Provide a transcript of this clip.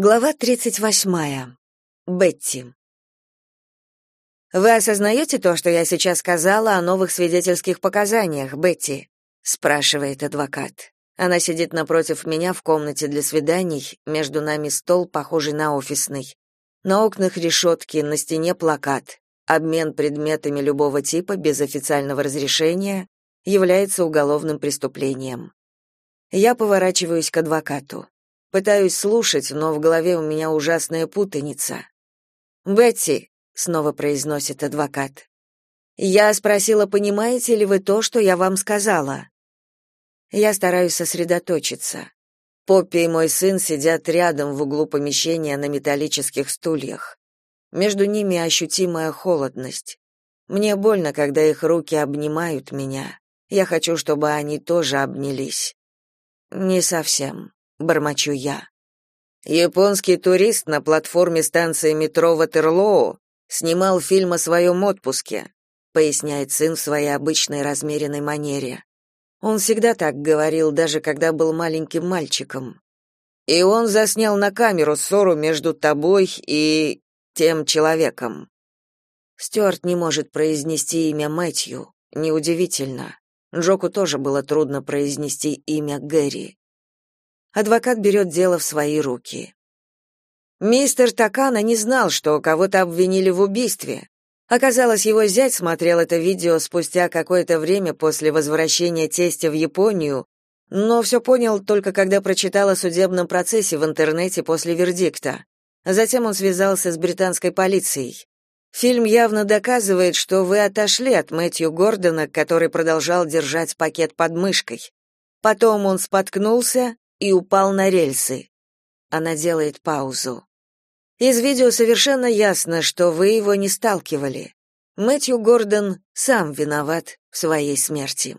Глава 38. Бетти. Вы осознаете то, что я сейчас сказала о новых свидетельских показаниях, Бетти? спрашивает адвокат. Она сидит напротив меня в комнате для свиданий, между нами стол, похожий на офисный. На окнах решетки, на стене плакат. Обмен предметами любого типа без официального разрешения является уголовным преступлением. Я поворачиваюсь к адвокату. Пытаюсь слушать, но в голове у меня ужасная путаница. «Бетти», — снова произносит адвокат, — «я спросила, понимаете ли вы то, что я вам сказала?» Я стараюсь сосредоточиться. Поппи и мой сын сидят рядом в углу помещения на металлических стульях. Между ними ощутимая холодность. Мне больно, когда их руки обнимают меня. Я хочу, чтобы они тоже обнялись. Не совсем бормочу я. Японский турист на платформе станции метро Ватерлоо снимал фильм о своем отпуске, поясняет сын в своей обычной размеренной манере. Он всегда так говорил, даже когда был маленьким мальчиком. И он заснял на камеру ссору между тобой и тем человеком. Стюарт не может произнести имя Мэтью. Неудивительно. Джоку тоже было трудно произнести имя Гэри адвокат берет дело в свои руки. Мистер Такана не знал, что кого-то обвинили в убийстве. Оказалось, его зять смотрел это видео спустя какое-то время после возвращения тестя в Японию, но все понял только когда прочитал о судебном процессе в интернете после вердикта. Затем он связался с британской полицией. Фильм явно доказывает, что вы отошли от Мэтью Гордона, который продолжал держать пакет под мышкой. Потом он споткнулся, и упал на рельсы. Она делает паузу. Из видео совершенно ясно, что вы его не сталкивали. Мэтью Гордон сам виноват в своей смерти.